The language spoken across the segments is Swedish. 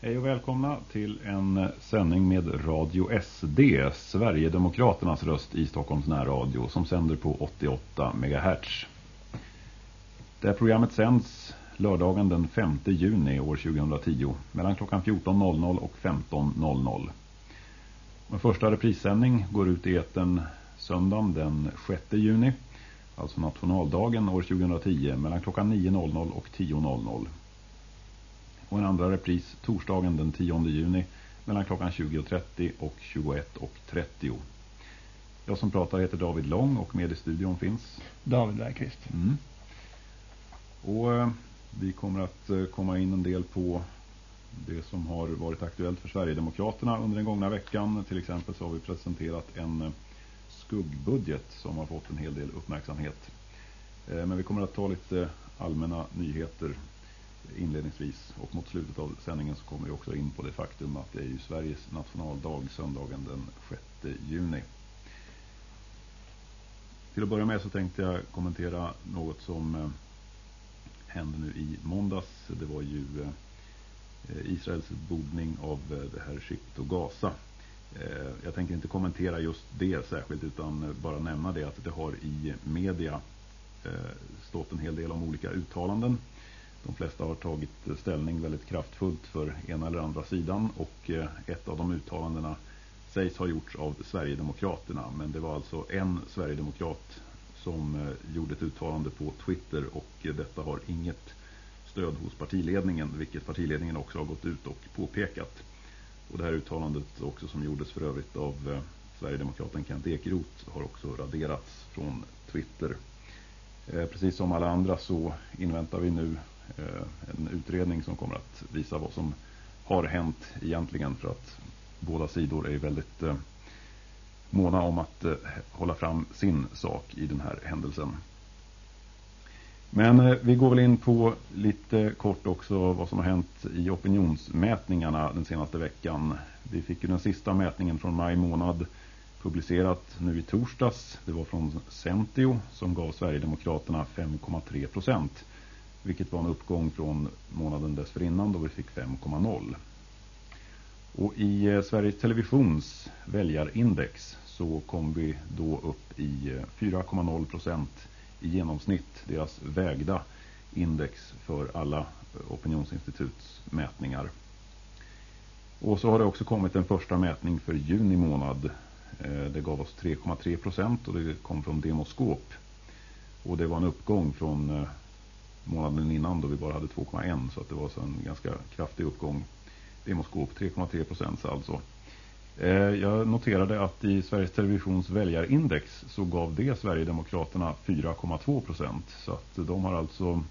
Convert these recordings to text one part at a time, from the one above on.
Hej och välkomna till en eh, sändning med Radio SD, Sverigedemokraternas röst i Stockholms närradio som sänder på 88 MHz. Det här programmet sänds lördagen den 5 juni år 2010 mellan klockan 14.00 och 15.00. Den första reprissändning går ut i eten söndagen den 6 juni, alltså nationaldagen år 2010 mellan klockan 9.00 och 10.00 och en andra repris torsdagen den 10 juni mellan klockan 20.30 och 21.30. Jag som pratar heter David Lång och med i studion finns David Bergqvist. Mm. Och eh, vi kommer att eh, komma in en del på det som har varit aktuellt för Sverigedemokraterna under den gångna veckan. Till exempel så har vi presenterat en eh, skuggbudget som har fått en hel del uppmärksamhet. Men vi kommer att ta lite allmänna nyheter inledningsvis. Och mot slutet av sändningen så kommer vi också in på det faktum att det är ju Sveriges nationaldag söndagen den 6 juni. Till att börja med så tänkte jag kommentera något som eh, hände nu i måndags. Det var ju eh, Israels bordning av eh, det här Shipt och Gaza. Jag tänker inte kommentera just det särskilt utan bara nämna det att det har i media stått en hel del om olika uttalanden de flesta har tagit ställning väldigt kraftfullt för ena eller andra sidan och eh, ett av de uttalandena sägs ha gjorts av Sverigedemokraterna. Men det var alltså en Sverigedemokrat som eh, gjorde ett uttalande på Twitter och eh, detta har inget stöd hos partiledningen, vilket partiledningen också har gått ut och påpekat. Och det här uttalandet också som gjordes för övrigt av Sverigedemokraten Kent Ekeroth har också raderats från Twitter. Precis som alla andra så inväntar vi nu Eh, en utredning som kommer att visa vad som har hänt egentligen för att båda sidor är väldigt eh, måna om att eh, hålla fram sin sak i den här händelsen. Men vi går väl in på lite kort också vad som har hänt i opinionsmätningarna den senaste veckan. Vi fick ju den sista mätningen från maj månad publicerat nu i torsdags. Det var från Centio som gav Sverigedemokraterna 5,3 procent vilket var en uppgång från månaden dessförinnan då vi fick 5,0. Och i eh, Sveriges Televisions väljarindex så kom vi då upp i eh, 4,0 procent i genomsnitt, deras vägda index för alla eh, opinionsinstituts mätningar. Och så har det också kommit en första mätning för juni månad. Det gav oss 3,3 procent och det kom från Demoskop. Och det var en uppgång från månaden innan då vi bara hade 2,1 så att det var så en ganska kraftig uppgång. Demoskop 3,3 procent alltså. Eh, jag noterade att i Sveriges Televisions väljarindex så gav det Sverigedemokraterna 4,2 procent. Så att de har alltså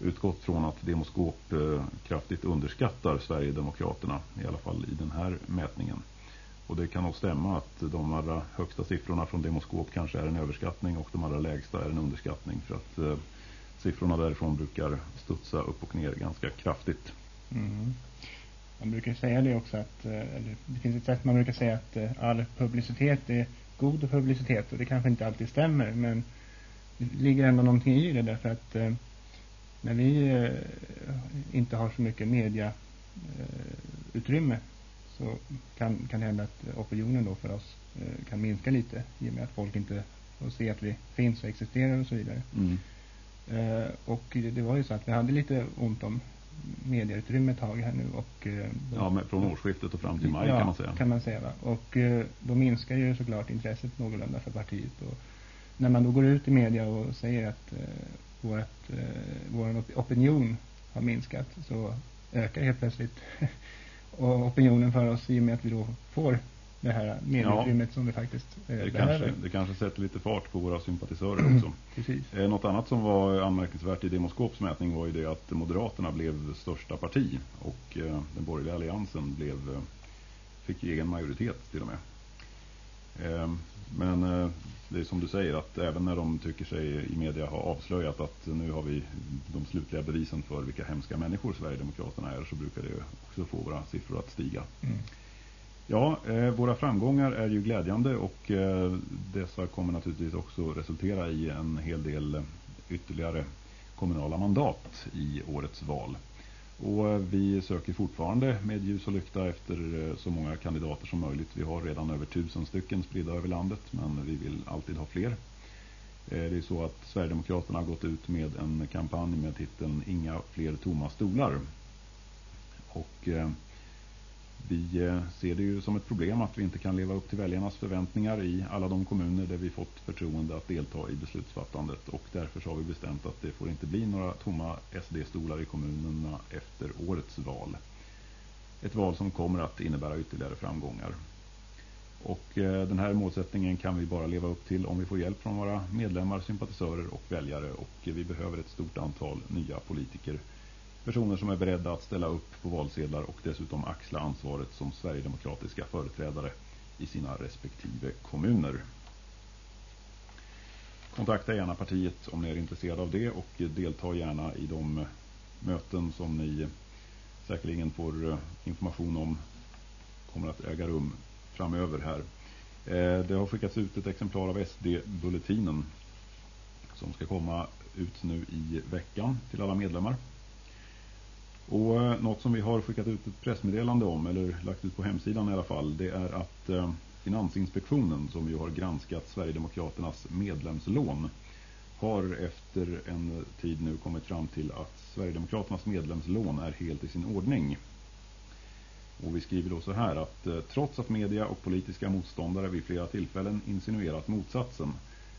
utgått från att Demoskop eh, kraftigt underskattar Sverigedemokraterna. I alla fall i den här mätningen. Och det kan nog stämma att de allra högsta siffrorna från Demoskop kanske är en överskattning och de allra lägsta är en underskattning. För att eh, siffrorna därifrån brukar studsa upp och ner ganska kraftigt. Mm. Man brukar säga det också att, eh, eller det finns ett sätt man brukar säga att eh, all publicitet är god publicitet och det kanske inte alltid stämmer men det ligger ändå någonting i det därför att eh, när vi inte har så mycket media utrymme så kan, kan det hända att opinionen då för oss kan minska lite i och med att folk inte får se att vi finns och existerar och så vidare. Mm. Eh, och det, var ju så att vi hade lite ont om medieutrymme ett tag här nu. Och, eh, då, ja, men från årsskiftet och fram till maj ja, kan man säga. kan man säga. Va? Och eh, då minskar ju såklart intresset någorlunda för partiet. Och när man då går ut i media och säger att eh, vårt, eh, vår opinion har minskat så ökar helt plötsligt och opinionen för oss i och med att vi då får det här medieutrymmet ja. som vi faktiskt eh, det behöver. Kanske, det kanske sätter lite fart på våra sympatisörer också. Precis. Eh, något annat som var anmärkningsvärt i Demoskops mätning var ju det att Moderaterna blev största parti och eh, den borgerliga alliansen blev, eh, fick egen majoritet till och med. Eh, men eh, det är som du säger att även när de tycker sig i media ha avslöjat att nu har vi de slutliga bevisen för vilka hemska människor Sverigedemokraterna är så brukar det också få våra siffror att stiga. Mm. Ja, eh, våra framgångar är ju glädjande och eh, dessa kommer naturligtvis också resultera i en hel del eh, ytterligare kommunala mandat i årets val. Och eh, vi söker fortfarande med ljus och lykta efter eh, så många kandidater som möjligt. Vi har redan över tusen stycken spridda över landet men vi vill alltid ha fler. Det är så att Sverigedemokraterna har gått ut med en kampanj med titeln Inga fler tomma stolar. Och vi eh, ser det ju som ett problem att vi inte kan leva upp till väljarnas förväntningar i alla de kommuner där vi fått förtroende att delta i beslutsfattandet och därför så har vi bestämt att det får inte bli några tomma SD-stolar i kommunerna efter årets val. Ett val som kommer att innebära ytterligare framgångar. Och eh, den här målsättningen kan vi bara leva upp till om vi får hjälp från våra medlemmar, sympatisörer och väljare och vi behöver ett stort antal nya politiker Personer som är beredda att ställa upp på valsedlar och dessutom axla ansvaret som Sverigedemokratiska företrädare i sina respektive kommuner. Kontakta gärna partiet om ni är intresserade av det och delta gärna i de möten som ni säkerligen får eh, information om kommer att äga rum framöver här. Eh, det har skickats ut ett exemplar av SD-bulletinen som ska komma ut nu i veckan till alla medlemmar. Och eh, något som vi har skickat ut ett pressmeddelande om, eller lagt ut på hemsidan i alla fall, det är att eh, Finansinspektionen, som ju har granskat Sverigedemokraternas medlemslån, har efter en tid nu kommit fram till att Sverigedemokraternas medlemslån är helt i sin ordning. Och vi skriver då så här att eh, trots att media och politiska motståndare vid flera tillfällen insinuerat motsatsen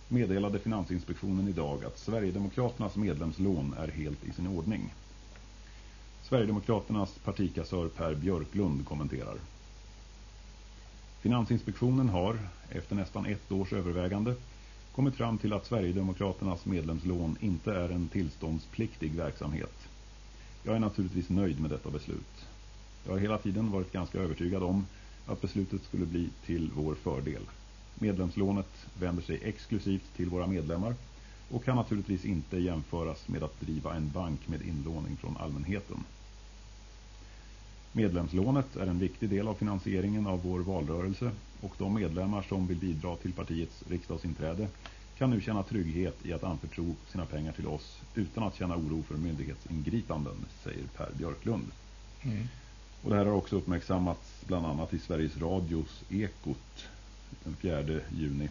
meddelade Finansinspektionen idag att Sverigedemokraternas medlemslån är helt i sin ordning. Sverigedemokraternas partikassör Per Björklund kommenterar. Finansinspektionen har, efter nästan ett års övervägande, kommit fram till att Sverigedemokraternas medlemslån inte är en tillståndspliktig verksamhet. Jag är naturligtvis nöjd med detta beslut. Jag har hela tiden varit ganska övertygad om att beslutet skulle bli till vår fördel. Medlemslånet vänder sig exklusivt till våra medlemmar och kan naturligtvis inte jämföras med att driva en bank med inlåning från allmänheten. Medlemslånet är en viktig del av finansieringen av vår valrörelse och de medlemmar som vill bidra till partiets riksdagsinträde kan nu känna trygghet i att anförtro sina pengar till oss utan att känna oro för myndighetsingripanden, säger Per Björklund. Mm. Och det här har också uppmärksammats bland annat i Sveriges Radios Ekot den 4 juni.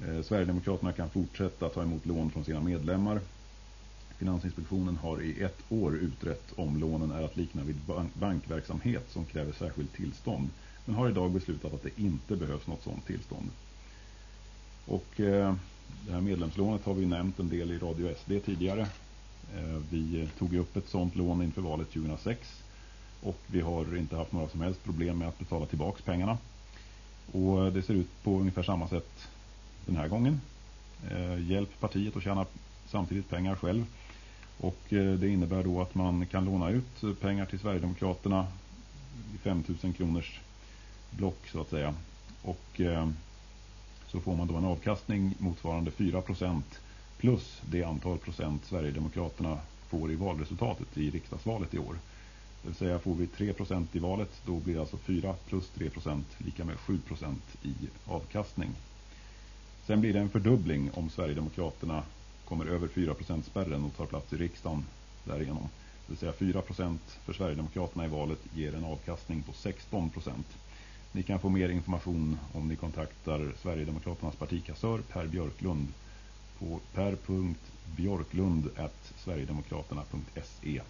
Eh, Sverigedemokraterna kan fortsätta ta emot lån från sina medlemmar Finansinspektionen har i ett år utrett om lånen är att likna vid bankverksamhet som kräver särskilt tillstånd. Men har idag beslutat att det inte behövs något sådant tillstånd. Och eh, det här medlemslånet har vi nämnt en del i Radio SD tidigare. Eh, vi tog upp ett sådant lån inför valet 2006. Och vi har inte haft några som helst problem med att betala tillbaka pengarna. Och eh, det ser ut på ungefär samma sätt den här gången. Eh, hjälp partiet att tjäna samtidigt pengar själv. Och eh, det innebär då att man kan låna ut pengar till Sverigedemokraterna i 5000 kronors block så att säga. Och eh, så får man då en avkastning motsvarande 4% plus det antal procent Sverigedemokraterna får i valresultatet i riksdagsvalet i år. Det vill säga får vi 3% i valet då blir alltså 4 plus 3% lika med 7% i avkastning. Sen blir det en fördubbling om Sverigedemokraterna kommer över 4% spärren och tar plats i riksdagen därigenom. Det vill säga 4% för Sverigedemokraterna i valet ger en avkastning på 16%. Ni kan få mer information om ni kontaktar Sverigedemokraternas partikassör Per Björklund på per.björklund.sverigedemokraterna.se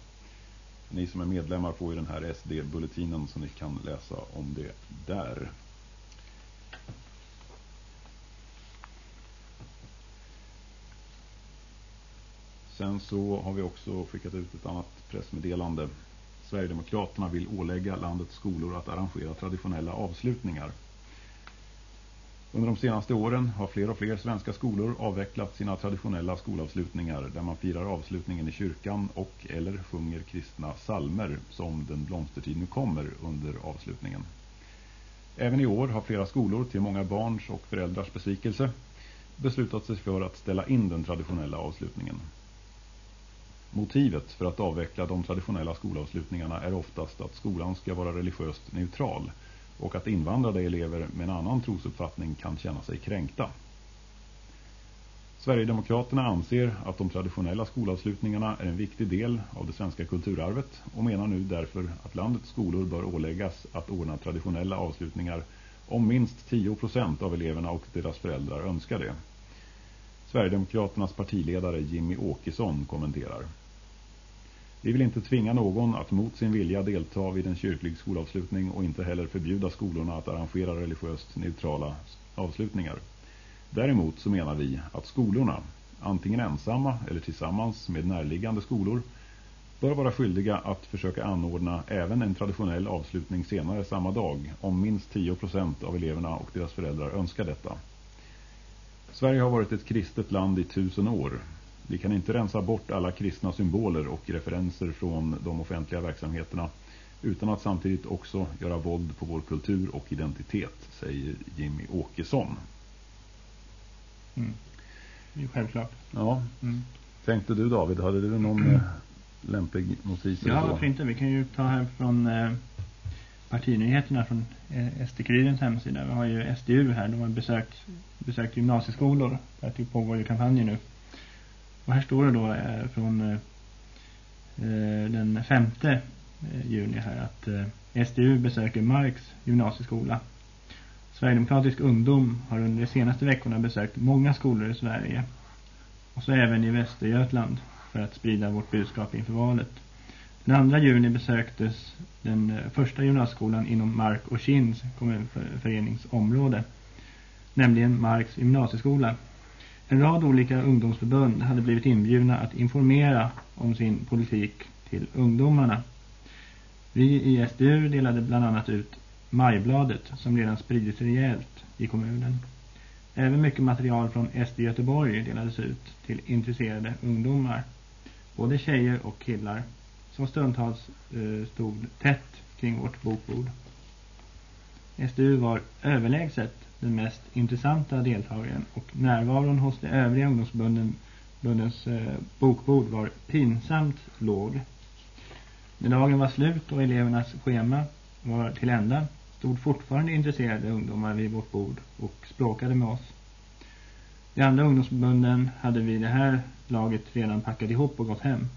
Ni som är medlemmar får ju den här SD-bulletinen så ni kan läsa om det där. Sen så har vi också skickat ut ett annat pressmeddelande. Sverigedemokraterna vill ålägga landets skolor att arrangera traditionella avslutningar. Under de senaste åren har fler och fler svenska skolor avvecklat sina traditionella skolavslutningar där man firar avslutningen i kyrkan och eller sjunger kristna salmer som Den blomstertid nu kommer under avslutningen. Även i år har flera skolor till många barns och föräldrars besvikelse beslutat sig för att ställa in den traditionella avslutningen. Motivet för att avveckla de traditionella skolavslutningarna är oftast att skolan ska vara religiöst neutral och att invandrade elever med en annan trosuppfattning kan känna sig kränkta. Sverigedemokraterna anser att de traditionella skolavslutningarna är en viktig del av det svenska kulturarvet och menar nu därför att landets skolor bör åläggas att ordna traditionella avslutningar om minst 10% av eleverna och deras föräldrar önskar det. Sverigedemokraternas partiledare Jimmy Åkesson kommenterar. Vi vill inte tvinga någon att mot sin vilja delta vid en kyrklig skolavslutning och inte heller förbjuda skolorna att arrangera religiöst neutrala avslutningar. Däremot så menar vi att skolorna, antingen ensamma eller tillsammans med närliggande skolor, bör vara skyldiga att försöka anordna även en traditionell avslutning senare samma dag om minst 10% av eleverna och deras föräldrar önskar detta. Sverige har varit ett kristet land i tusen år. Vi kan inte rensa bort alla kristna symboler och referenser från de offentliga verksamheterna utan att samtidigt också göra våld på vår kultur och identitet, säger Jimmy Åkesson. Mm. Det är självklart. Ja. Mm. Tänkte du David, hade du någon mm. lämplig notis? Ja, varför inte? Vi kan ju ta här från eh, partinyheterna från eh, SD-kurirens hemsida. Vi har ju SDU här, de har besökt, besökt gymnasieskolor. Där typ pågår ju kampanjer nu. Och här står det då eh, från eh, eh den femte eh, juni här att eh, SDU besöker Marks gymnasieskola. Sverigedemokratisk ungdom har under de senaste veckorna besökt många skolor i Sverige. Och så även i Västergötland för att sprida vårt budskap inför valet. Den 2 juni besöktes den eh, första gymnasieskolan inom Mark och Kins kommunföreningsområde, nämligen Marks gymnasieskola. En rad olika ungdomsförbund hade blivit inbjudna att informera om sin politik till ungdomarna. Vi i SDU delade bland annat ut Majbladet som redan spridits rejält i kommunen. Även mycket material från SD Göteborg delades ut till intresserade ungdomar. Både tjejer och killar som stundtals eh, stod tätt kring vårt bokbord. SDU var överlägset den mest intressanta deltagaren och närvaron hos de övriga ungdomsbundens eh, bokbord var pinsamt låg. När dagen var slut och elevernas schema var till ända stod fortfarande intresserade ungdomar vid vårt bord och språkade med oss. De andra ungdomsförbunden hade vid det här laget redan packat ihop och gått hem.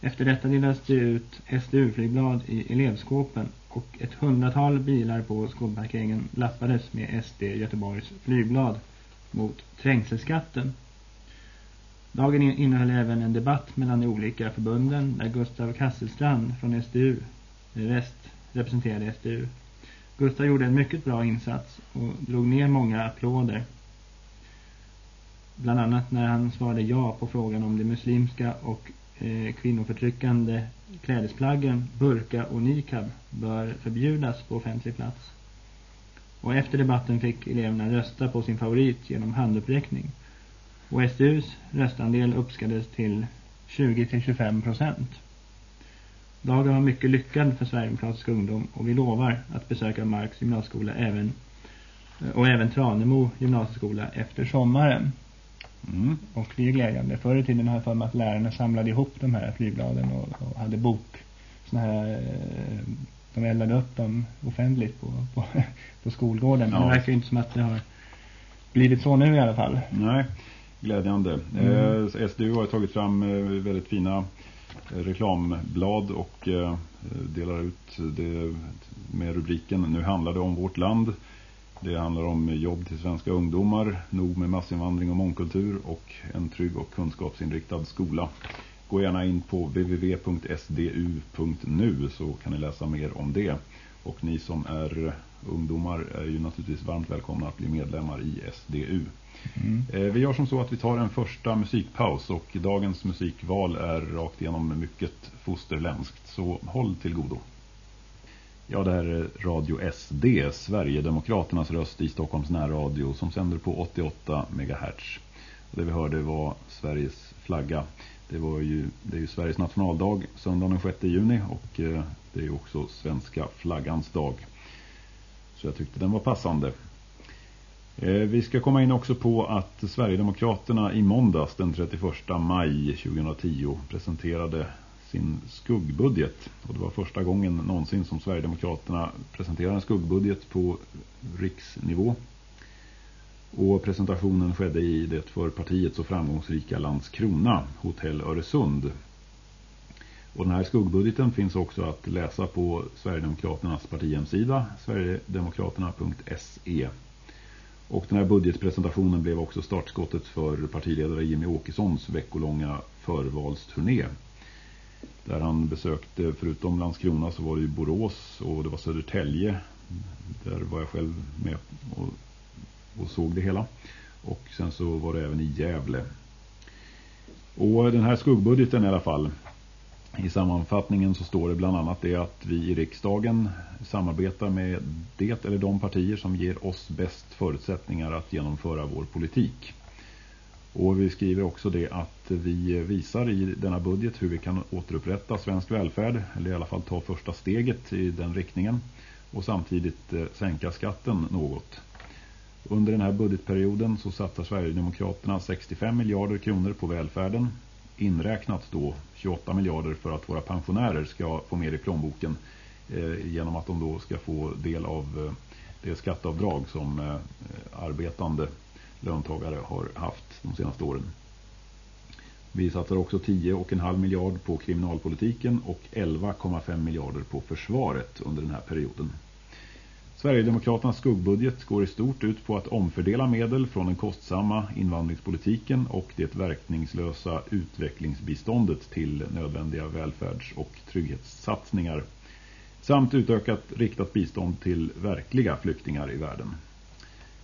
Efter detta delades det ut SDU-flygblad i elevskåpen och ett hundratal bilar på skolparkeringen lappades med SD Göteborgs flygblad mot trängselskatten. Dagen innehöll även en debatt mellan de olika förbunden där Gustav Kasselstrand från SDU, väst, representerade SDU. Gustav gjorde en mycket bra insats och drog ner många applåder. Bland annat när han svarade ja på frågan om de muslimska och eh, kvinnoförtryckande klädesplaggen, burka och niqab bör förbjudas på offentlig plats. Och efter debatten fick eleverna rösta på sin favorit genom handuppräckning. Och SDUs röstandel uppskattades till 20-25 procent. Dagen var mycket lyckad för Sverigedemokratisk ungdom och vi lovar att besöka Marks gymnasieskola även eh, och även Tranemo gymnasieskola efter sommaren. Mm. Och det är glädjande. Förr i tiden har jag för mig att lärarna samlade ihop de här flygbladen och, och hade bok. Såna här, eh, de eldade upp dem offentligt på, på, på skolgården. Ja. Men det verkar inte som att det har blivit så nu i alla fall. Nej, glädjande. Mm. Eh, SDU har tagit fram eh, väldigt fina eh, reklamblad och delar ut det med rubriken Nu handlar det om vårt land. Det handlar om jobb till svenska ungdomar, nog med massinvandring och mångkultur och en trygg och kunskapsinriktad skola. Gå gärna in på www.sdu.nu så kan ni läsa mer om det. Och ni som är ungdomar är ju naturligtvis varmt välkomna att bli medlemmar i SDU. Mm. Eh, vi gör som så att vi tar en första musikpaus och dagens musikval är rakt igenom mycket fosterländskt. Så håll till godo. Ja, det här är Radio SD, Sverigedemokraternas röst i Stockholms närradio som sänder på 88 MHz. Och det vi hörde var Sveriges flagga. Det, var ju, det är ju Sveriges nationaldag söndagen den 6 juni och eh, det är också svenska flaggans dag. Så jag tyckte den var passande. Eh, vi ska komma in också på att Sverigedemokraterna i måndags den 31 maj 2010 presenterade sin skuggbudget. Och det var första gången någonsin som Sverigedemokraterna presenterade en skuggbudget på riksnivå. Och presentationen skedde i det för partiet så framgångsrika Landskrona, Hotell Öresund. Och den här skuggbudgeten finns också att läsa på Sverigedemokraternas partihemsida, sverigedemokraterna.se. Och den här budgetpresentationen blev också startskottet för partiledare Jimmy Åkessons veckolånga förvalsturné. Där han besökte, förutom Landskrona så var det ju Borås och det var Södertälje. Där var jag själv med och, och såg det hela. Och sen så var det även i Gävle. Och den här skuggbudgeten i alla fall i sammanfattningen så står det bland annat det att vi i riksdagen samarbetar med det eller de partier som ger oss bäst förutsättningar att genomföra vår politik. Och vi skriver också det att vi visar i denna budget hur vi kan återupprätta svensk välfärd, eller i alla fall ta första steget i den riktningen, och samtidigt eh, sänka skatten något. Under den här budgetperioden så satsar Sverigedemokraterna 65 miljarder kronor på välfärden, inräknat då 28 miljarder för att våra pensionärer ska få mer i plånboken eh, genom att de då ska få del av eh, det skatteavdrag som eh, arbetande löntagare har haft de senaste åren. Vi satsar också 10,5 miljard på kriminalpolitiken och 11,5 miljarder på försvaret under den här perioden. Sverigedemokraternas skuggbudget går i stort ut på att omfördela medel från den kostsamma invandringspolitiken och det verkningslösa utvecklingsbiståndet till nödvändiga välfärds- och trygghetssatsningar samt utökat riktat bistånd till verkliga flyktingar i världen.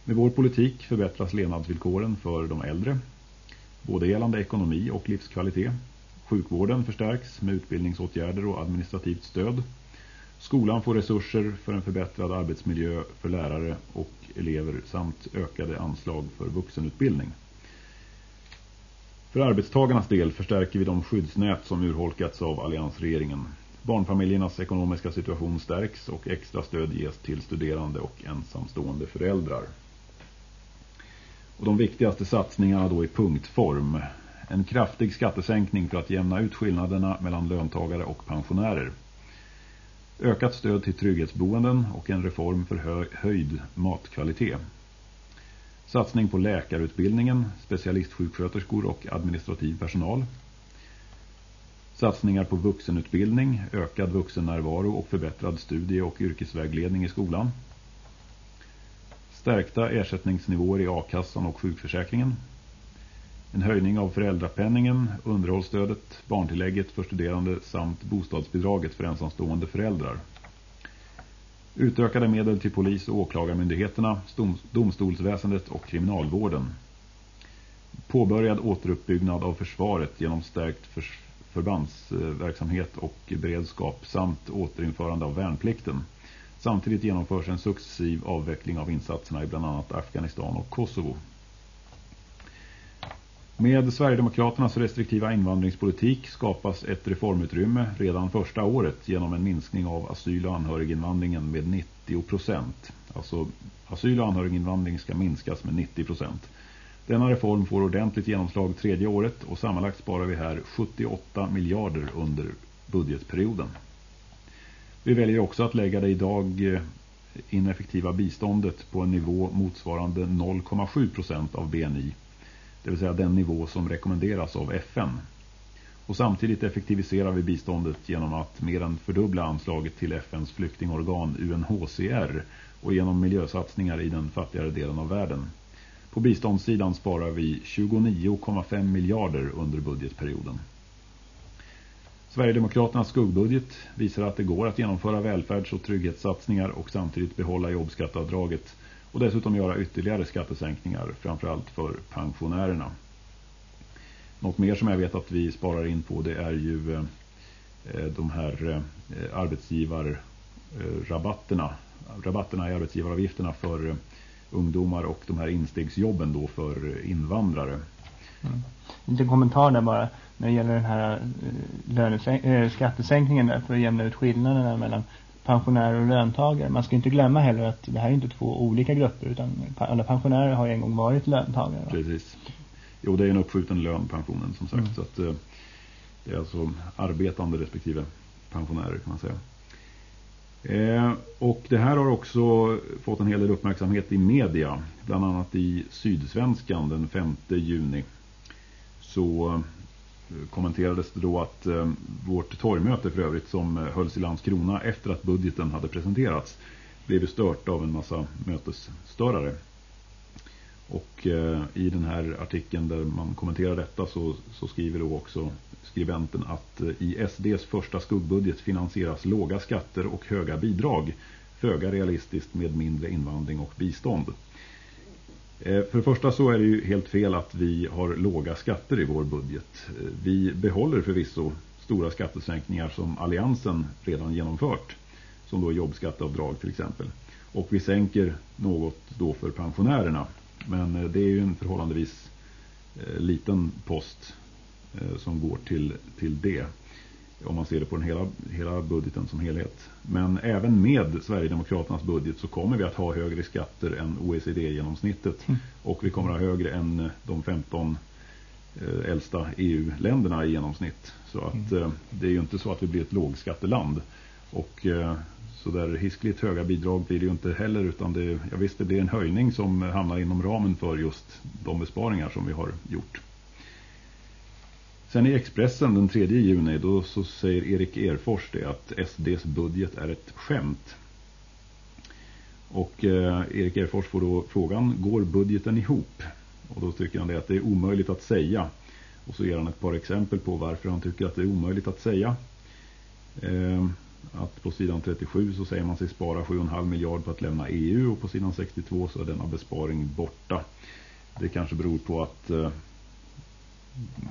Med vår politik förbättras levnadsvillkoren för de äldre, både gällande ekonomi och livskvalitet. Sjukvården förstärks med utbildningsåtgärder och administrativt stöd. Skolan får resurser för en förbättrad arbetsmiljö för lärare och elever samt ökade anslag för vuxenutbildning. För arbetstagarnas del förstärker vi de skyddsnät som urholkats av alliansregeringen. Barnfamiljernas ekonomiska situation stärks och extra stöd ges till studerande och ensamstående föräldrar. Och de viktigaste satsningarna då i punktform. En kraftig skattesänkning för att jämna ut skillnaderna mellan löntagare och pensionärer. Ökat stöd till trygghetsboenden och en reform för höjd matkvalitet. Satsning på läkarutbildningen, specialistsjuksköterskor och administrativ personal. Satsningar på vuxenutbildning, ökad vuxennärvaro och förbättrad studie- och yrkesvägledning i skolan. Stärkta ersättningsnivåer i a-kassan och sjukförsäkringen. En höjning av föräldrapenningen, underhållsstödet, barntillägget för studerande samt bostadsbidraget för ensamstående föräldrar. Utökade medel till polis- och åklagarmyndigheterna, domstolsväsendet och kriminalvården. Påbörjad återuppbyggnad av försvaret genom stärkt förbandsverksamhet och beredskap samt återinförande av värnplikten. Samtidigt genomförs en successiv avveckling av insatserna i bland annat Afghanistan och Kosovo. Med Sverigedemokraternas restriktiva invandringspolitik skapas ett reformutrymme redan första året genom en minskning av asyl- och anhöriginvandringen med 90 procent. Alltså asyl- och anhöriginvandring ska minskas med 90 procent. Denna reform får ordentligt genomslag tredje året och sammanlagt sparar vi här 78 miljarder under budgetperioden. Vi väljer också att lägga det idag eh, ineffektiva biståndet på en nivå motsvarande 0,7 procent av BNI det vill säga den nivå som rekommenderas av FN. Och samtidigt effektiviserar vi biståndet genom att mer än fördubbla anslaget till FNs flyktingorgan UNHCR och genom miljösatsningar i den fattigare delen av världen. På biståndssidan sparar vi 29,5 miljarder under budgetperioden. Sverigedemokraternas skuggbudget visar att det går att genomföra välfärds- och trygghetssatsningar och samtidigt behålla jobbskatteavdraget och dessutom göra ytterligare skattesänkningar framförallt för pensionärerna. Något mer som jag vet att vi sparar in på det är ju eh, de här eh, arbetsgivarrabatterna rabatterna i arbetsgivaravgifterna för eh, ungdomar och de här instegsjobben då för invandrare. Mm. Lite kommentar där bara när det gäller den här skattesänkningen där för att jämna ut skillnaderna mellan pensionärer och löntagare. Man ska inte glömma heller att det här är inte två olika grupper utan alla pensionärer har en gång varit löntagare. Precis. Jo, det är en uppskjuten lön, pensionen som sagt. Mm. Så att, eh, det är alltså arbetande respektive pensionärer kan man säga. Eh, och det här har också fått en hel del uppmärksamhet i media. Bland annat i Sydsvenskan den 5 juni. Så eh, kommenterades det då att eh, vårt torgmöte för övrigt som eh, hölls i Landskrona efter att budgeten hade presenterats blev stört av en massa mötesstörare. Och i den här artikeln där man kommenterar detta så, så skriver då också skribenten att i SDs första skuggbudget finansieras låga skatter och höga bidrag. Föga realistiskt med mindre invandring och bistånd. Eh, för det första så är det ju helt fel att vi har låga skatter i vår budget. Eh, vi behåller förvisso stora skattesänkningar som alliansen redan genomfört. Som då jobbskatteavdrag till exempel. Och vi sänker något då för pensionärerna. Men eh, det är ju en förhållandevis liten post som går till, till det. Om man ser det på den hela, hela budgeten som helhet. Men även med Sverigedemokraternas budget så kommer vi att ha högre skatter än OECD-genomsnittet. Mm. Och vi kommer att ha högre än de 15 äldsta EU-länderna i genomsnitt. Så att mm. det är ju inte så att vi blir ett lågskatteland. Och så där hiskligt höga bidrag blir det ju inte heller utan det, ja visst det blir en höjning som hamnar inom ramen för just de besparingar som vi har gjort. Sen i Expressen den 3 juni då så säger Erik Erfors det att SDs budget är ett skämt. Och eh, Erik Erfors får då frågan, går budgeten ihop? Och då tycker han det att det är omöjligt att säga. Och så ger han ett par exempel på varför han tycker att det är omöjligt att säga. Eh, att på sidan 37 så säger man sig spara 7,5 miljard på att lämna EU och på sidan 62 så är denna besparing borta. Det kanske beror på att eh,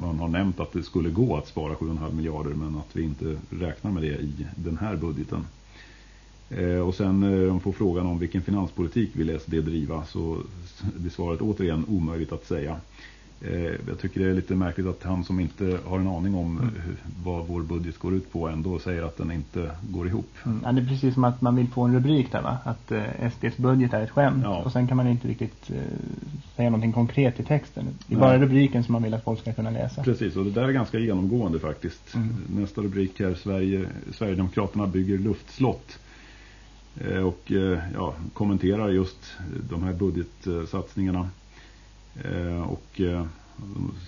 man har nämnt att det skulle gå att spara 7,5 miljarder men att vi inte räknar med det i den här budgeten. Eh, och sen eh, får frågan om vilken finanspolitik vill SD driva så blir svaret återigen omöjligt att säga. Eh, jag tycker det är lite märkligt att han som inte har en aning om mm. vad vår budget går ut på ändå säger att den inte går ihop. Mm. Ja, det är precis som att man vill få en rubrik där va? Att eh, SDs budget är ett skämt. Ja. Och sen kan man inte riktigt eh, säga någonting konkret i texten. Det är Nej. bara rubriken som man vill att folk ska kunna läsa. Precis, och det där är ganska genomgående faktiskt. Mm. Nästa rubrik här, Sverige, Sverigedemokraterna bygger luftslott. Eh, och eh, ja, kommenterar just de här budgetsatsningarna. Eh, och eh,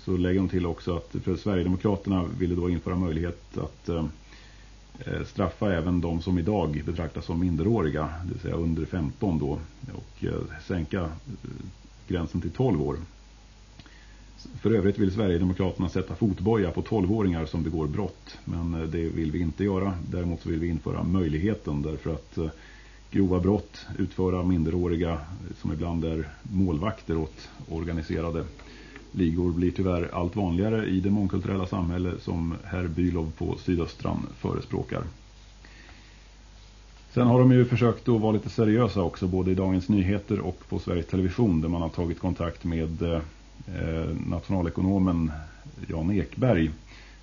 så lägger de till också att för Sverigedemokraterna ville då införa möjlighet att eh, straffa även de som idag betraktas som minderåriga, det vill säga under 15 då, och sänka gränsen till 12 år. För övrigt vill Sverigedemokraterna sätta fotboja på 12-åringar som begår brott. Men det vill vi inte göra. Däremot så vill vi införa möjligheten därför att grova brott utföra minderåriga som ibland är målvakter åt organiserade ligor blir tyvärr allt vanligare i det mångkulturella samhälle som herr Bylov på Sydöstran förespråkar. Sen har de ju försökt att vara lite seriösa också både i Dagens Nyheter och på Sveriges Television där man har tagit kontakt med eh, nationalekonomen Jan Ekberg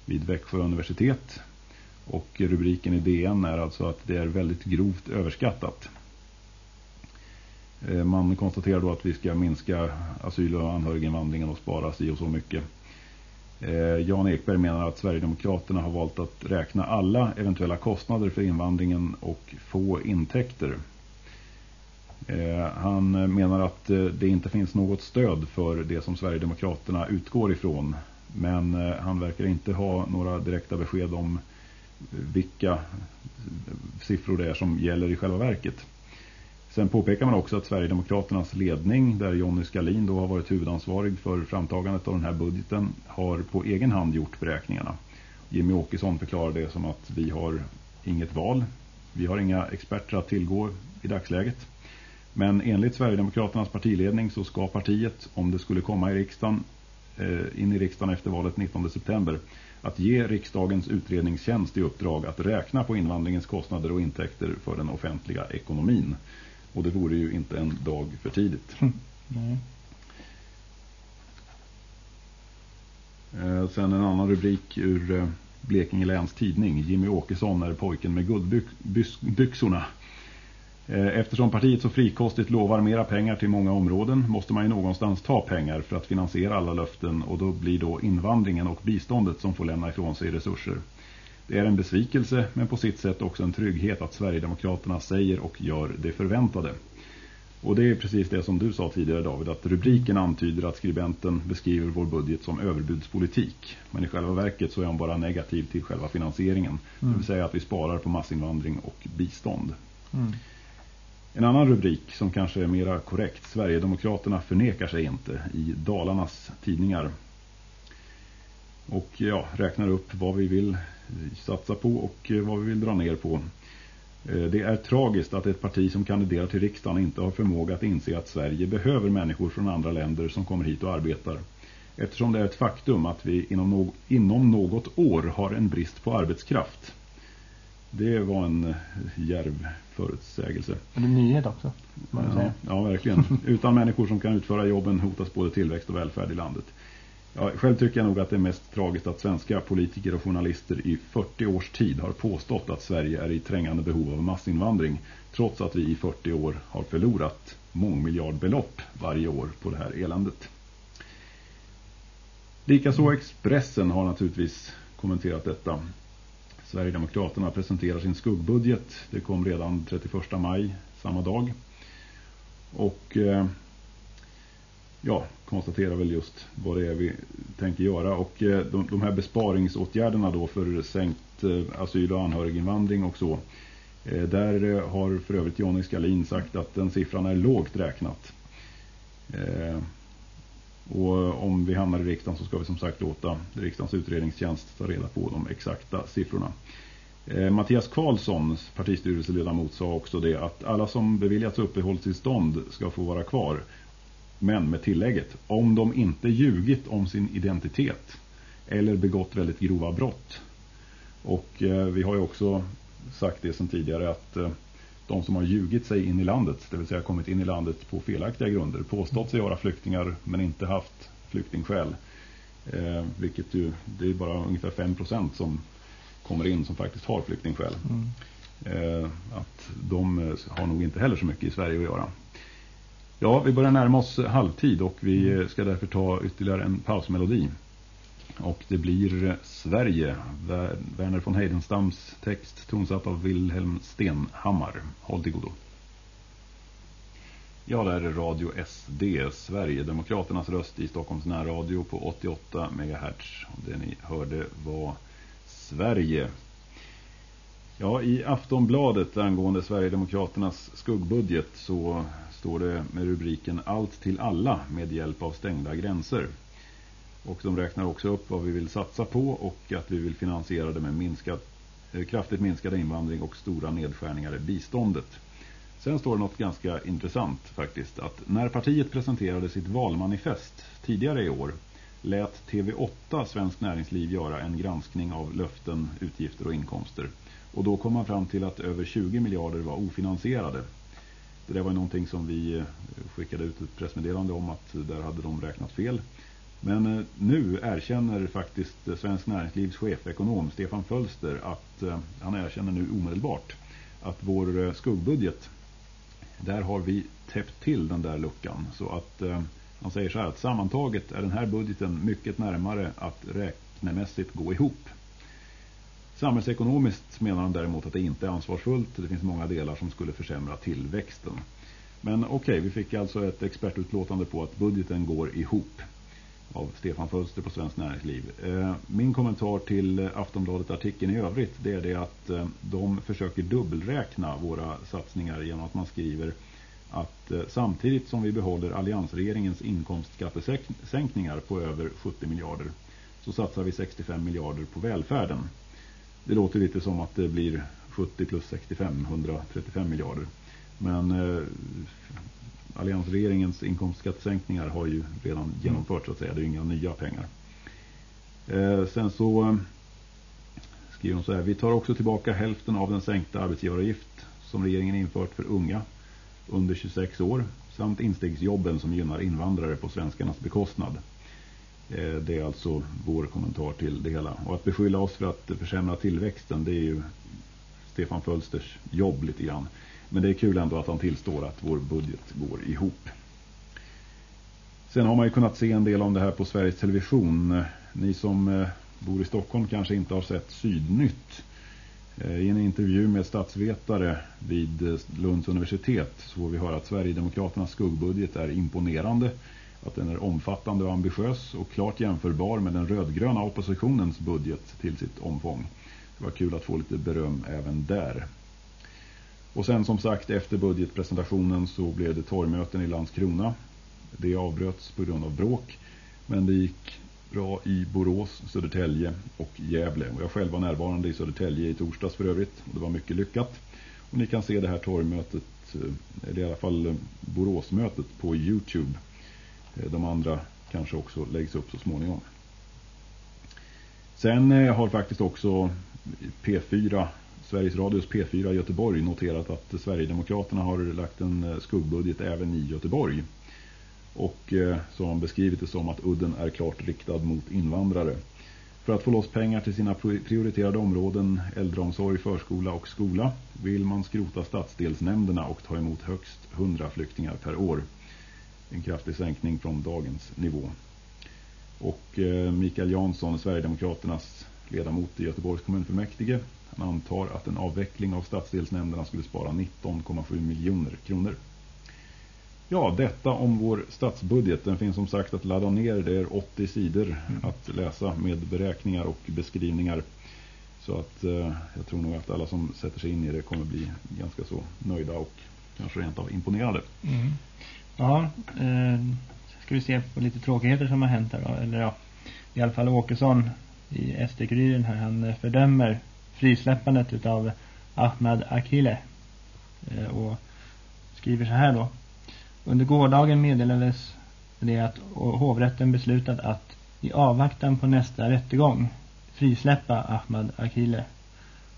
vid Växjö universitet och rubriken i DN är alltså att det är väldigt grovt överskattat. Eh, man konstaterar då att vi ska minska asyl- och anhöriginvandringen och spara sig och så mycket. Eh, Jan Ekberg menar att Sverigedemokraterna har valt att räkna alla eventuella kostnader för invandringen och få intäkter. Eh, han menar att det inte finns något stöd för det som Sverigedemokraterna utgår ifrån. Men han verkar inte ha några direkta besked om vilka siffror det är som gäller i själva verket. Sen påpekar man också att Sverigedemokraternas ledning, där Jonny Skalin då har varit huvudansvarig för framtagandet av den här budgeten, har på egen hand gjort beräkningarna. Jimmy Åkesson förklarar det som att vi har inget val. Vi har inga experter att tillgå i dagsläget. Men enligt Sverigedemokraternas partiledning så ska partiet, om det skulle komma i riksdagen, eh, in i riksdagen efter valet 19 september, att ge riksdagens utredningstjänst i uppdrag att räkna på invandringens kostnader och intäkter för den offentliga ekonomin. Och det vore ju inte en dag för tidigt. Mm. Sen en annan rubrik ur eh, Blekinge läns tidning. Jimmy Åkesson är pojken med guldbyxorna. Eh, eftersom partiet så frikostigt lovar mera pengar till många områden måste man ju någonstans ta pengar för att finansiera alla löften och då blir då invandringen och biståndet som får lämna ifrån sig resurser. Det är en besvikelse men på sitt sätt också en trygghet att Sverigedemokraterna säger och gör det förväntade. Och det är precis det som du sa tidigare David, att rubriken antyder att skribenten beskriver vår budget som överbudspolitik. Men i själva verket så är han bara negativ till själva finansieringen. Mm. Det vill säga att vi sparar på massinvandring och bistånd. Mm. En annan rubrik som kanske är mera korrekt. Sverigedemokraterna förnekar sig inte i Dalarnas tidningar. Och ja, räknar upp vad vi vill satsa på och eh, vad vi vill dra ner på. Eh, det är tragiskt att ett parti som kandiderar till riksdagen inte har förmåga att inse att Sverige behöver människor från andra länder som kommer hit och arbetar. Eftersom det är ett faktum att vi inom något år har en brist på arbetskraft. Det var en eh, järv förutsägelse. Det är nyhet också. Ja, ja, verkligen. Utan människor som kan utföra jobben hotas både tillväxt och välfärd i landet. Ja, själv tycker jag nog att det är mest tragiskt att svenska politiker och journalister i 40 års tid har påstått att Sverige är i trängande behov av massinvandring trots att vi i 40 år har förlorat mångmiljardbelopp varje år på det här eländet. Likaså Expressen har naturligtvis kommenterat detta. Sverigedemokraterna presenterar sin skuggbudget. Det kom redan 31 maj samma dag. Och eh, ja, konstaterar väl just vad det är vi tänker göra. Och eh, de, de här besparingsåtgärderna då för sänkt eh, asyl- och anhöriginvandring och så. Eh, där eh, har för övrigt Johnny Skalin sagt att den siffran är lågt räknat. Eh, och eh, om vi hamnar i riksdagen så ska vi som sagt låta riksdagens utredningstjänst ta reda på de exakta siffrorna. Eh, Mattias Karlsson, partistyrelseledamot, sa också det att alla som beviljats uppehållstillstånd ska få vara kvar men med tillägget, om de inte ljugit om sin identitet eller begått väldigt grova brott. Och eh, vi har ju också sagt det sedan tidigare att eh, de som har ljugit sig in i landet, det vill säga kommit in i landet på felaktiga grunder, påstått sig vara flyktingar men inte haft flyktingskäl. Eh, vilket ju, det är bara ungefär 5% som kommer in som faktiskt har flyktingskäl. Mm. Eh, att de eh, har nog inte heller så mycket i Sverige att göra. Ja, vi börjar närma oss halvtid och vi ska därför ta ytterligare en pausmelodi. Och det blir eh, Sverige, Werner von Heidenstams text tonsatt av Wilhelm Stenhammar. Håll till godo. Ja, det här är Radio SD, Sverigedemokraternas röst i Stockholms närradio på 88 MHz. Och det ni hörde var Sverige. Ja, i Aftonbladet angående Sverigedemokraternas skuggbudget så står det med rubriken Allt till alla med hjälp av stängda gränser. Och de räknar också upp vad vi vill satsa på och att vi vill finansiera det med minskad, eh, kraftigt minskad invandring och stora nedskärningar i biståndet. Sen står det något ganska intressant faktiskt att när partiet presenterade sitt valmanifest tidigare i år lät TV8 Svensk Näringsliv göra en granskning av löften, utgifter och inkomster. Och då kom man fram till att över 20 miljarder var ofinansierade. Det där var någonting som vi eh, skickade ut ett pressmeddelande om att där hade de räknat fel. Men eh, nu erkänner faktiskt eh, Svensk Näringslivs chefekonom Stefan Fölster att eh, han erkänner nu omedelbart att vår skuggbudget där har vi täppt till den där luckan så att han säger så här att sammantaget är den här budgeten mycket närmare att räknemässigt gå ihop. Samhällsekonomiskt menar han däremot att det inte är ansvarsfullt. Det finns många delar som skulle försämra tillväxten. Men okej, okay, vi fick alltså ett expertutlåtande på att budgeten går ihop av Stefan Fölster på Svenskt Näringsliv. Eh, min kommentar till Aftonbladet-artikeln i övrigt det är det att eh, de försöker dubbelräkna våra satsningar genom att man skriver att eh, samtidigt som vi behåller alliansregeringens inkomstskattesänkningar på över 70 miljarder så satsar vi 65 miljarder på välfärden. Det låter lite som att det blir 70 plus 65, 135 miljarder. Men alliansregeringens inkomstskattesänkningar har ju redan genomförts så att säga. Det är inga nya pengar. Eh, sen så eh, skriver de så här. Vi tar också tillbaka hälften av den sänkta arbetsgivaravgift som regeringen infört för unga under 26 år samt instegsjobben som gynnar invandrare på svenskarnas bekostnad. Eh, det är alltså vår kommentar till det hela. Och att beskylla oss för att försämra tillväxten det är ju Stefan Fölsters jobb lite grann. Men det är kul ändå att han tillstår att vår budget går ihop. Sen har man ju kunnat se en del om det här på Sveriges Television. Ni som eh, bor i Stockholm kanske inte har sett Sydnytt. Eh, I en intervju med statsvetare vid eh, Lunds universitet så får vi höra att Sverigedemokraternas skuggbudget är imponerande, att den är omfattande och ambitiös och klart jämförbar med den rödgröna oppositionens budget till sitt omfång. Det var kul att få lite beröm även där. Och sen som sagt efter budgetpresentationen så blev det torgmöten i Landskrona. Det avbröts på grund av bråk men det gick bra i Borås, Södertälje och Gävle. Och jag själv var närvarande i Södertälje i torsdags för övrigt och det var mycket lyckat. Och ni kan se det här torgmötet, eh, eller i alla fall eh, Boråsmötet på Youtube. Eh, de andra kanske också läggs upp så småningom. Sen har faktiskt också P4, Sveriges Radios P4 Göteborg noterat att Sverigedemokraterna har lagt en eh, skuggbudget även i Göteborg och eh, så har beskrivit det som att udden är klart riktad mot invandrare. För att få loss pengar till sina prioriterade områden, äldreomsorg, förskola och skola vill man skrota stadsdelsnämnderna och ta emot högst 100 flyktingar per år. En kraftig sänkning från dagens nivå. Och eh, Mikael Jansson, Sverigedemokraternas ledamot i Göteborgs kommunfullmäktige, han antar att en avveckling av stadsdelsnämnderna skulle spara 19,7 miljoner kronor. Ja, detta om vår statsbudget. Den finns som sagt att ladda ner. Det är 80 sidor mm. att läsa med beräkningar och beskrivningar. Så att eh, jag tror nog att alla som sätter sig in i det kommer bli ganska så nöjda och kanske rent av imponerade. Mm. Ja, eh, ska vi se på lite tråkigheter som har hänt här då. Eller ja, i alla fall Åkesson i SD-kuriren här. Han fördömer frisläppandet av Ahmad Akile. Eh, och skriver så här då. Under gårdagen meddelades det att hovrätten beslutat att i avvaktan på nästa rättegång frisläppa Ahmad Akile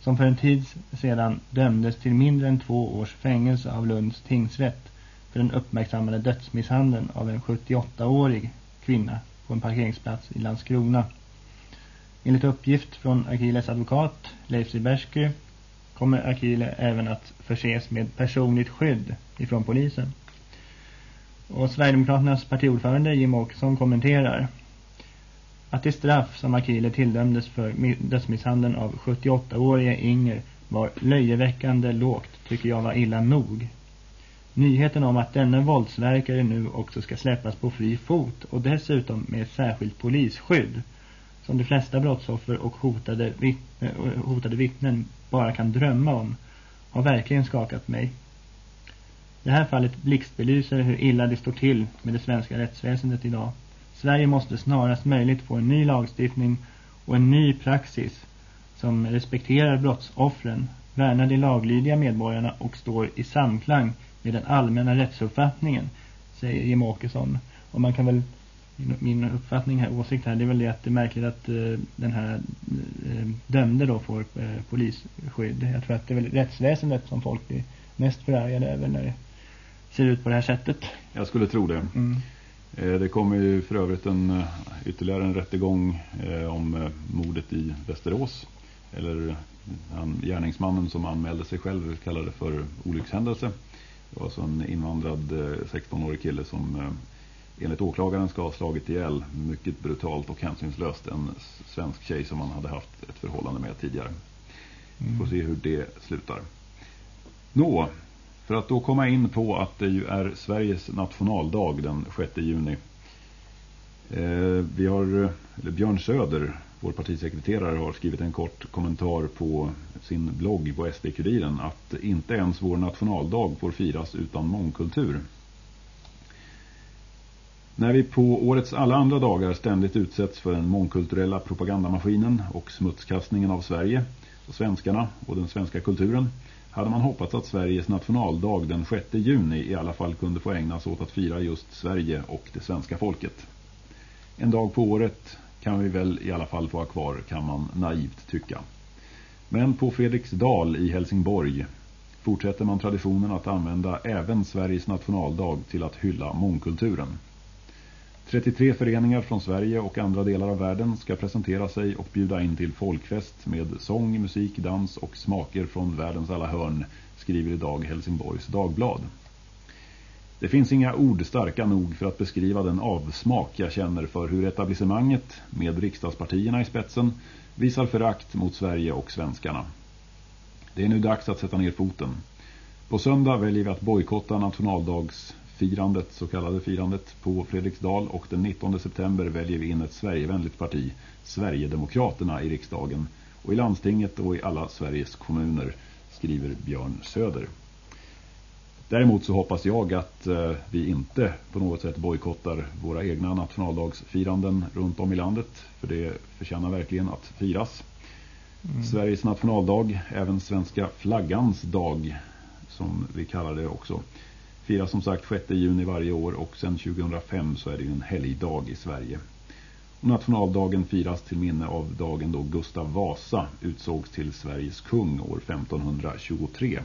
som för en tid sedan dömdes till mindre än två års fängelse av Lunds tingsrätt för den uppmärksammade dödsmisshandeln av en 78-årig kvinna på en parkeringsplats i Landskrona. Enligt uppgift från Akiles advokat Leif Sibersky kommer Akile även att förses med personligt skydd ifrån polisen. Och Sverigedemokraternas partiordförande Jim Åkesson kommenterar att det straff som Akile tilldömdes för dödsmisshandeln av 78-åriga Inger var löjeväckande lågt tycker jag var illa nog. Nyheten om att denna våldsverkare nu också ska släppas på fri fot och dessutom med särskilt polisskydd som de flesta brottsoffer och hotade, vittne, eh, hotade vittnen bara kan drömma om har verkligen skakat mig. Det här fallet blixtbelyser hur illa det står till med det svenska rättsväsendet idag. Sverige måste snarast möjligt få en ny lagstiftning och en ny praxis som respekterar brottsoffren, värnar de laglydiga medborgarna och står i samklang med den allmänna rättsuppfattningen, säger Jim Åkesson. Och man kan väl, min uppfattning här, åsikt här, det är väl det att det är märkligt att uh, den här uh, dömde då får uh, polisskydd. Jag tror att det är väl rättsväsendet som folk blir mest förargade över när det ser ut på det här sättet. Jag skulle tro det. Mm. Eh, det kommer ju för övrigt en, eh, ytterligare en rättegång eh, om mordet i Västerås. Eller han, gärningsmannen som anmälde sig själv kallade för olyckshändelse. Det var alltså en invandrad 16-årig kille som enligt åklagaren ska ha slagit ihjäl mycket brutalt och hänsynslöst en svensk tjej som han hade haft ett förhållande med tidigare. Mm. Får se hur det slutar. Nå, för att då komma in på att det ju är Sveriges nationaldag den 6 juni. Eh, vi har, Björn Söder, vår partisekreterare, har skrivit en kort kommentar på sin blogg på SD-kuriren att inte ens vår nationaldag får firas utan mångkultur. När vi på årets alla andra dagar ständigt utsätts för den mångkulturella propagandamaskinen och smutskastningen av Sverige och svenskarna och den svenska kulturen hade man hoppats att Sveriges nationaldag den 6 juni i alla fall kunde få ägnas åt att fira just Sverige och det svenska folket. En dag på året kan vi väl i alla fall få ha kvar kan man naivt tycka. Men på Fredriksdal i Helsingborg fortsätter man traditionen att använda även Sveriges nationaldag till att hylla mångkulturen. 33 föreningar från Sverige och andra delar av världen ska presentera sig och bjuda in till folkfest med sång, musik, dans och smaker från världens alla hörn, skriver idag Helsingborgs Dagblad. Det finns inga ord starka nog för att beskriva den avsmak jag känner för hur etablissemanget, med riksdagspartierna i spetsen, visar förakt mot Sverige och svenskarna. Det är nu dags att sätta ner foten. På söndag väljer vi att bojkotta nationaldags nationaldagsfirandet, så kallade firandet, på Fredriksdal och den 19 september väljer vi in ett Sverigevänligt parti, Sverigedemokraterna, i riksdagen och i landstinget och i alla Sveriges kommuner, skriver Björn Söder. Däremot så hoppas jag att eh, vi inte på något sätt bojkottar våra egna nationaldagsfiranden runt om i landet. För det förtjänar verkligen att firas. Mm. Sveriges nationaldag, även svenska flaggans dag som vi kallar det också. Firas som sagt 6 juni varje år och sedan 2005 så är det en helgdag i Sverige. Och nationaldagen firas till minne av dagen då Gustav Vasa utsågs till Sveriges kung år 1523.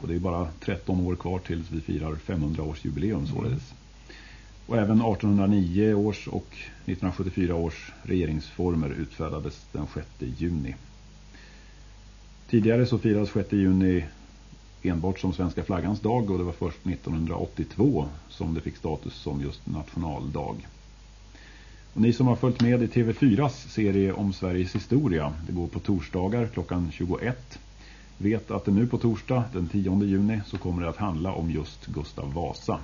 Och det är bara 13 år kvar tills vi firar 500 års jubileum således. Och även 1809 års och 1974 års regeringsformer utfärdades den 6 juni. Tidigare så firades 6 juni enbart som svenska flaggans dag och det var först 1982 som det fick status som just nationaldag. Och ni som har följt med i TV4s serie om Sveriges historia, det går på torsdagar klockan 21 vet att det nu på torsdag den 10 juni så kommer det att handla om just Gustav Vasa.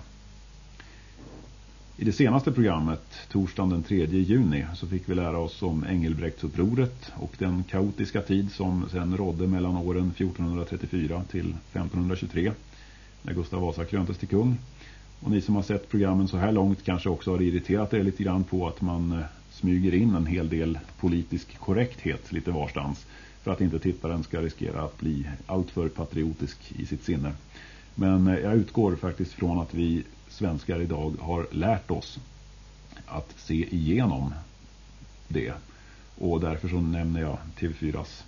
I det senaste programmet, torsdagen den 3 juni, så fick vi lära oss om Engelbrektsupproret och den kaotiska tid som sedan rådde mellan åren 1434 till 1523 när Gustav Vasa kröntes till kung. Och ni som har sett programmen så här långt kanske också har irriterat er lite grann på att man eh, smyger in en hel del politisk korrekthet lite varstans för att inte tittaren ska riskera att bli alltför patriotisk i sitt sinne. Men eh, jag utgår faktiskt från att vi svenskar idag har lärt oss att se igenom det. Och därför så nämner jag TV4s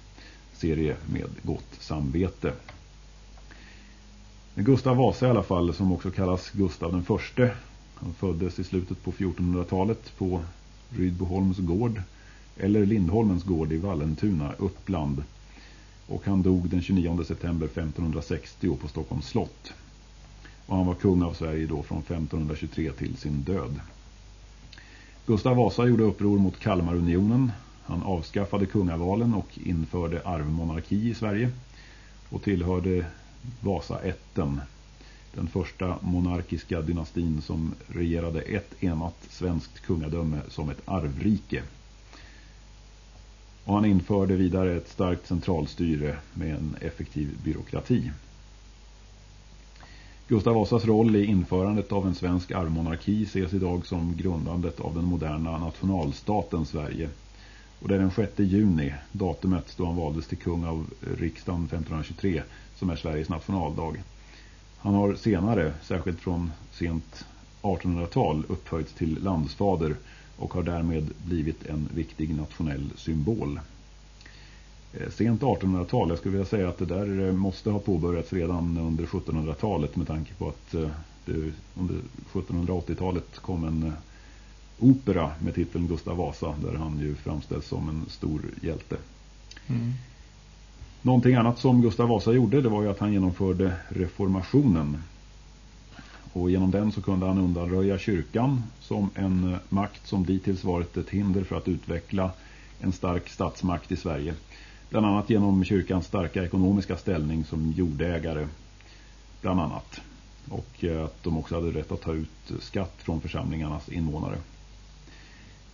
serie med gott samvete. Gustav Vasa i alla fall, som också kallas Gustav den förste. Han föddes i slutet på 1400-talet på Rydboholms gård eller Lindholmens gård i Vallentuna, Uppland. Och han dog den 29 september 1560 på Stockholms slott. Och han var kung av Sverige då från 1523 till sin död. Gustav Vasa gjorde uppror mot Kalmarunionen. Han avskaffade kungavalen och införde arvmonarki i Sverige. Och tillhörde Vasaätten. Den första monarkiska dynastin som regerade ett enat svenskt kungadöme som ett arvrike. Och han införde vidare ett starkt centralstyre med en effektiv byråkrati. Gustav Vasas roll i införandet av en svensk arvmonarki ses idag som grundandet av den moderna nationalstaten Sverige. Och det är den 6 juni, datumet då han valdes till kung av riksdagen 1523, som är Sveriges nationaldag. Han har senare, särskilt från sent 1800-tal, upphöjts till landsfader och har därmed blivit en viktig nationell symbol. Eh, sent 1800-tal, jag skulle vilja säga att det där eh, måste ha påbörjats redan under 1700-talet med tanke på att eh, det under 1780-talet kom en opera med titeln Gustav Vasa där han ju framställs som en stor hjälte. Mm. Någonting annat som Gustav Vasa gjorde det var ju att han genomförde reformationen och genom den så kunde han undanröja kyrkan som en makt som dittills varit ett hinder för att utveckla en stark statsmakt i Sverige. Bland annat genom kyrkans starka ekonomiska ställning som jordägare. Bland annat. Och eh, att de också hade rätt att ta ut skatt från församlingarnas invånare.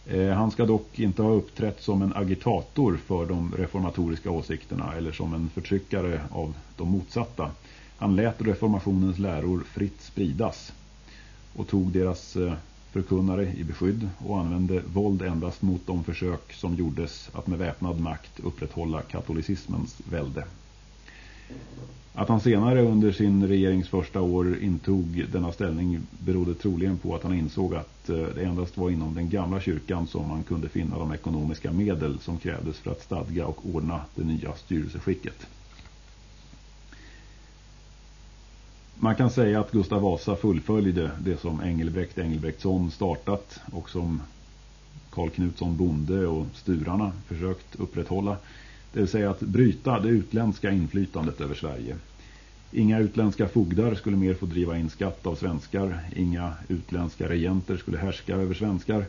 Eh, han ska dock inte ha uppträtt som en agitator för de reformatoriska åsikterna eller som en förtryckare av de motsatta. Han lät reformationens läror fritt spridas och tog deras eh, förkunnare i beskydd och använde våld endast mot de försök som gjordes att med väpnad makt upprätthålla katolicismens välde. Att han senare under sin regerings första år intog denna ställning berodde troligen på att han insåg att eh, det endast var inom den gamla kyrkan som man kunde finna de ekonomiska medel som krävdes för att stadga och ordna det nya styrelseskicket. Man kan säga att Gustav Vasa fullföljde det som Engelbrekt Engelbrektsson startat och som Karl Knutsson Bonde och Sturarna försökt upprätthålla. Det vill säga att bryta det utländska inflytandet över Sverige. Inga utländska fogdar skulle mer få driva in skatt av svenskar. Inga utländska regenter skulle härska över svenskar.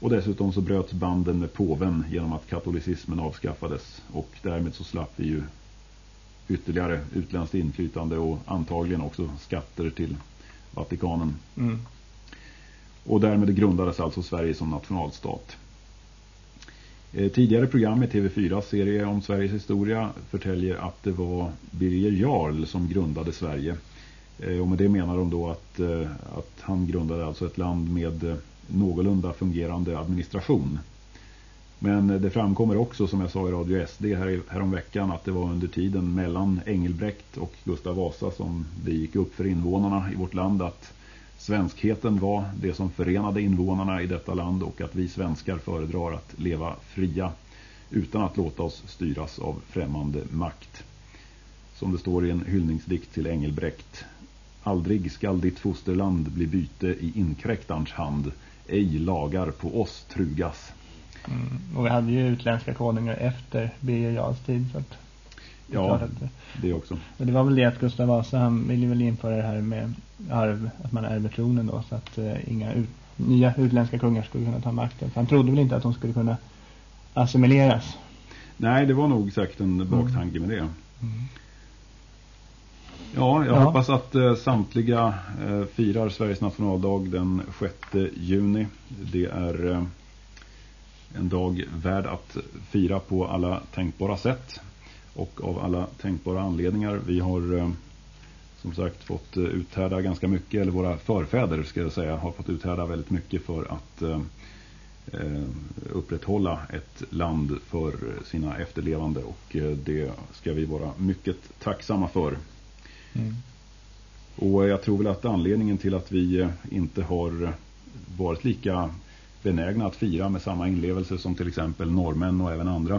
Och dessutom så bröts banden med påven genom att katolicismen avskaffades. Och därmed så slapp vi ju ytterligare utländskt inflytande och antagligen också skatter till Vatikanen. Mm. Och därmed grundades alltså Sverige som nationalstat. Eh, tidigare program i TV4 serie om Sveriges historia förtäljer att det var Birger Jarl som grundade Sverige. Eh, och med det menar de då att, eh, att han grundade alltså ett land med någorlunda fungerande administration. Men det framkommer också som jag sa i Radio SD här, härom veckan att det var under tiden mellan Engelbrekt och Gustav Vasa som det gick upp för invånarna i vårt land att svenskheten var det som förenade invånarna i detta land och att vi svenskar föredrar att leva fria utan att låta oss styras av främmande makt. Som det står i en hyllningsdikt till Engelbrekt. Aldrig skall ditt fosterland bli byte i inkräktarns hand, ej lagar på oss trugas. Mm. Och vi hade ju utländska konungar efter Birger Jarls tid. Så att ja, det, det också. Och det var väl det att Gustav Vasa han ville väl införa det här med arv, att man ärver tronen då. Så att uh, inga ut, nya utländska kungar skulle kunna ta makten. För han trodde väl inte att de skulle kunna assimileras. Nej, det var nog säkert en baktanke mm. med det. Mm. Ja, jag ja. hoppas att eh, samtliga eh, firar Sveriges nationaldag den 6 juni. Det är eh, en dag värd att fira på alla tänkbara sätt och av alla tänkbara anledningar. Vi har eh, som sagt fått eh, uthärda ganska mycket, eller våra förfäder ska jag säga, har fått uthärda väldigt mycket för att eh, upprätthålla ett land för sina efterlevande och det ska vi vara mycket tacksamma för. Mm. Och jag tror väl att anledningen till att vi inte har varit lika benägna att fira med samma inlevelse som till exempel norrmän och även andra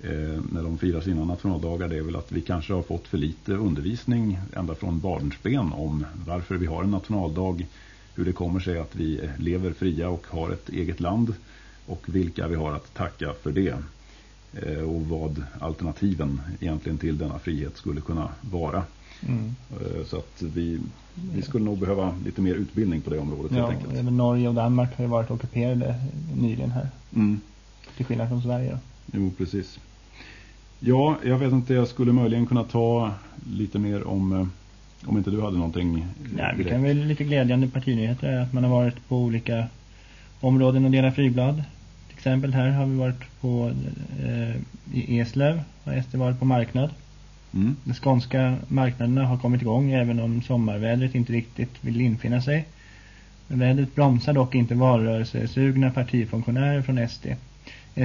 eh, när de firar sina nationaldagar det är väl att vi kanske har fått för lite undervisning ända från barnsben om varför vi har en nationaldag, hur det kommer sig att vi lever fria och har ett eget land och vilka vi har att tacka för det eh, och vad alternativen egentligen till denna frihet skulle kunna vara. Mm. Så att vi, vi skulle nog behöva lite mer utbildning på det området ja, helt enkelt. Norge och Danmark har ju varit ockuperade nyligen här. Mm. Till skillnad från Sverige. Jo, precis. Ja, jag vet inte, jag skulle möjligen kunna ta lite mer om, eh, om inte du hade någonting. Nej, vi kan väl lite glädjande partinyheter att man har varit på olika områden och delat flygblad. Till exempel här har vi varit på eh, i Eslöv, har SD varit på marknad. Mm. De skånska marknaderna har kommit igång även om sommarvädret inte riktigt vill infinna sig. Men vädret bromsar dock inte valrörelsesugna partifunktionärer från SD.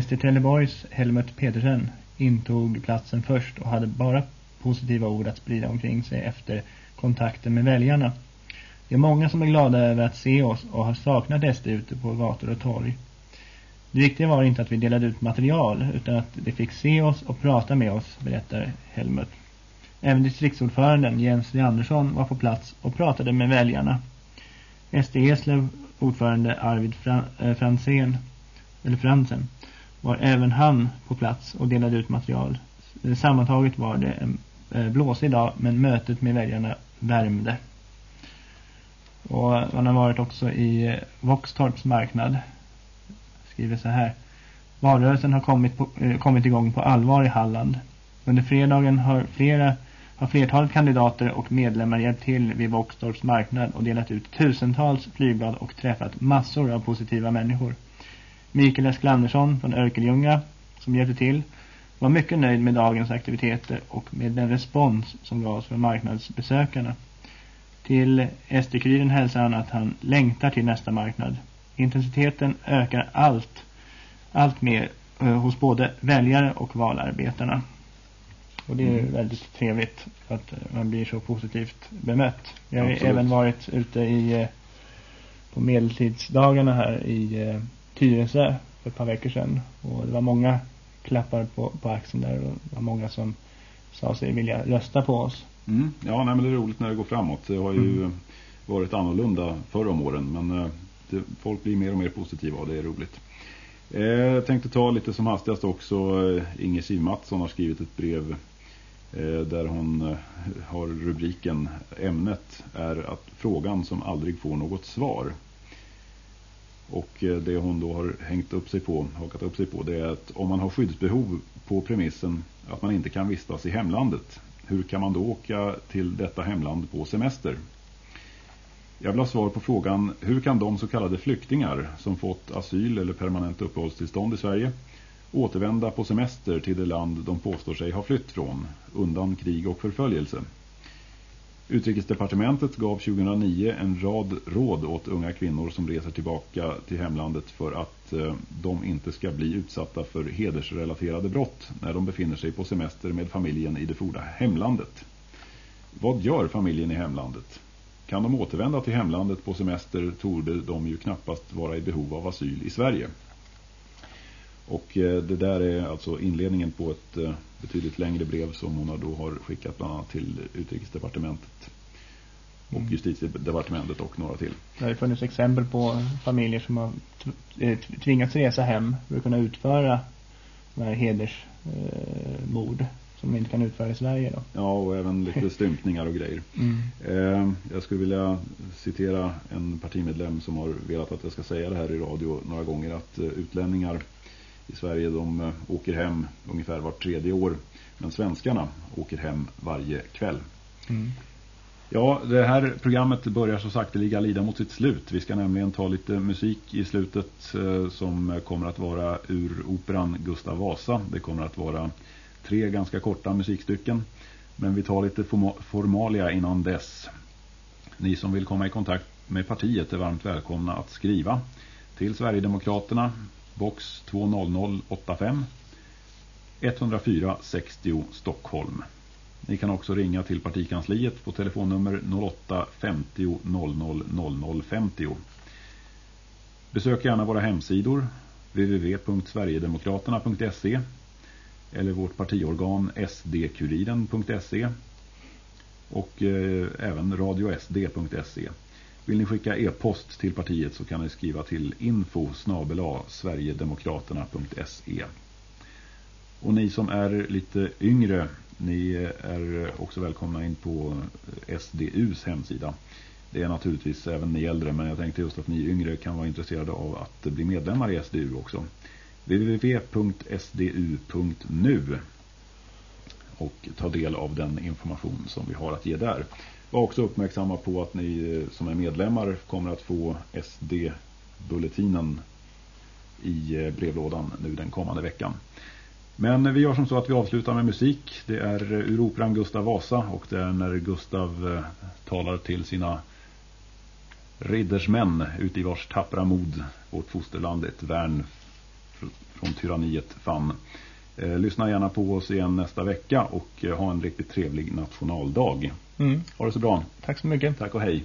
SD Trelleborgs Helmut Petersen intog platsen först och hade bara positiva ord att sprida omkring sig efter kontakten med väljarna. Det är många som är glada över att se oss och har saknat SD ute på gator och torg. Det viktiga var inte att vi delade ut material utan att de fick se oss och prata med oss, berättar Helmut. Även distriktsordföranden Jens Andersson var på plats och pratade med väljarna. SD Eslöv ordförande Arvid Fra eh, Fransen, eller Fransen var även han på plats och delade ut material. Eh, sammantaget var det en eh, blåsig dag men mötet med väljarna värmde. Och man har varit också i Våxtorps Voxtorps marknad. Skriver så här. Valrörelsen har kommit, på, eh, kommit igång på allvar i Halland. Under fredagen har, flera, har flertalet kandidater och medlemmar hjälpt till vid Våxtorps marknad och delat ut tusentals flygblad och träffat massor av positiva människor. Mikael Esklandersson från Örkeljunga som hjälpte till var mycket nöjd med dagens aktiviteter och med den respons som gavs för marknadsbesökarna. Till SD-kuriren hälsar han att han längtar till nästa marknad. Intensiteten ökar allt, allt mer eh, hos både väljare och valarbetarna. Och det är mm. väldigt trevligt att man blir så positivt bemött. Jag har Absolut. även varit ute i eh, på medeltidsdagarna här i eh, Tyresö för ett par veckor sedan. Och det var många klappar på, på axeln där och det var många som sa sig vilja rösta på oss. Mm. Ja, nej, men det är roligt när det går framåt. Det har ju mm. varit annorlunda förra om åren men eh, det, eh, folk blir mer och mer positiva och det är roligt. Eh, jag tänkte ta lite som hastigast också. Eh, Inge Siv Mattsson har skrivit ett brev eh, där hon eh, har rubriken Ämnet är att frågan som aldrig får något svar. Och det hon då har hängt upp sig på, hakat upp sig på det är att om man har skyddsbehov på premissen att man inte kan vistas i hemlandet, hur kan man då åka till detta hemland på semester? Jag vill ha svar på frågan hur kan de så kallade flyktingar som fått asyl eller permanent uppehållstillstånd i Sverige återvända på semester till det land de påstår sig ha flytt från undan krig och förföljelse? Utrikesdepartementet gav 2009 en rad råd åt unga kvinnor som reser tillbaka till hemlandet för att eh, de inte ska bli utsatta för hedersrelaterade brott när de befinner sig på semester med familjen i det forna hemlandet. Vad gör familjen i hemlandet? Kan de återvända till hemlandet på semester torde de ju knappast vara i behov av asyl i Sverige. Och eh, det där är alltså inledningen på ett eh, betydligt längre brev som hon då har skickat bland annat till utrikesdepartementet och mm. justitiedepartementet och några till. Det har funnits exempel på familjer som har eh, tvingats resa hem för att kunna utföra de här hedersmord som inte kan utföra i Sverige då. Ja, och även lite stympningar och grejer. Mm. Eh, jag skulle vilja citera en partimedlem som har velat att jag ska säga det här i radio några gånger att eh, utlänningar i Sverige de eh, åker hem ungefär vart tredje år. Men svenskarna åker hem varje kväll. Mm. Ja, det här programmet börjar så sakteliga lida mot sitt slut. Vi ska nämligen ta lite musik i slutet eh, som kommer att vara ur operan Gustav Vasa. Det kommer att vara tre ganska korta musikstycken. Men vi tar lite formalia innan dess. Ni som vill komma i kontakt med partiet är varmt välkomna att skriva till Sverigedemokraterna box 20085 104 60 Stockholm. Ni kan också ringa till partikansliet på telefonnummer 08 50 00 00 50. Besök gärna våra hemsidor www.sverigedemokraterna.se eller vårt partiorgan sdkuriren.se och eh, även radiosd.se. Vill ni skicka e-post till partiet så kan ni skriva till info sverigedemokraterna.se Och ni som är lite yngre, ni är också välkomna in på eh, SDUs hemsida. Det är naturligtvis även ni äldre men jag tänkte just att ni yngre kan vara intresserade av att bli medlemmar i SDU också www.sdu.nu och ta del av den information som vi har att ge där. Var också uppmärksamma på att ni eh, som är medlemmar kommer att få SD-bulletinen i eh, brevlådan nu den kommande veckan. Men vi gör som så att vi avslutar med musik. Det är eh, ur operan Gustav Vasa och det är när Gustav talar till sina riddersmän ute i vars tappra mod vårt fosterland ett värn från tyranniet fann. Eh, lyssna gärna på oss igen nästa vecka och eh, ha en riktigt trevlig nationaldag. Mm. Ha det så bra. Tack så mycket. Tack och hej.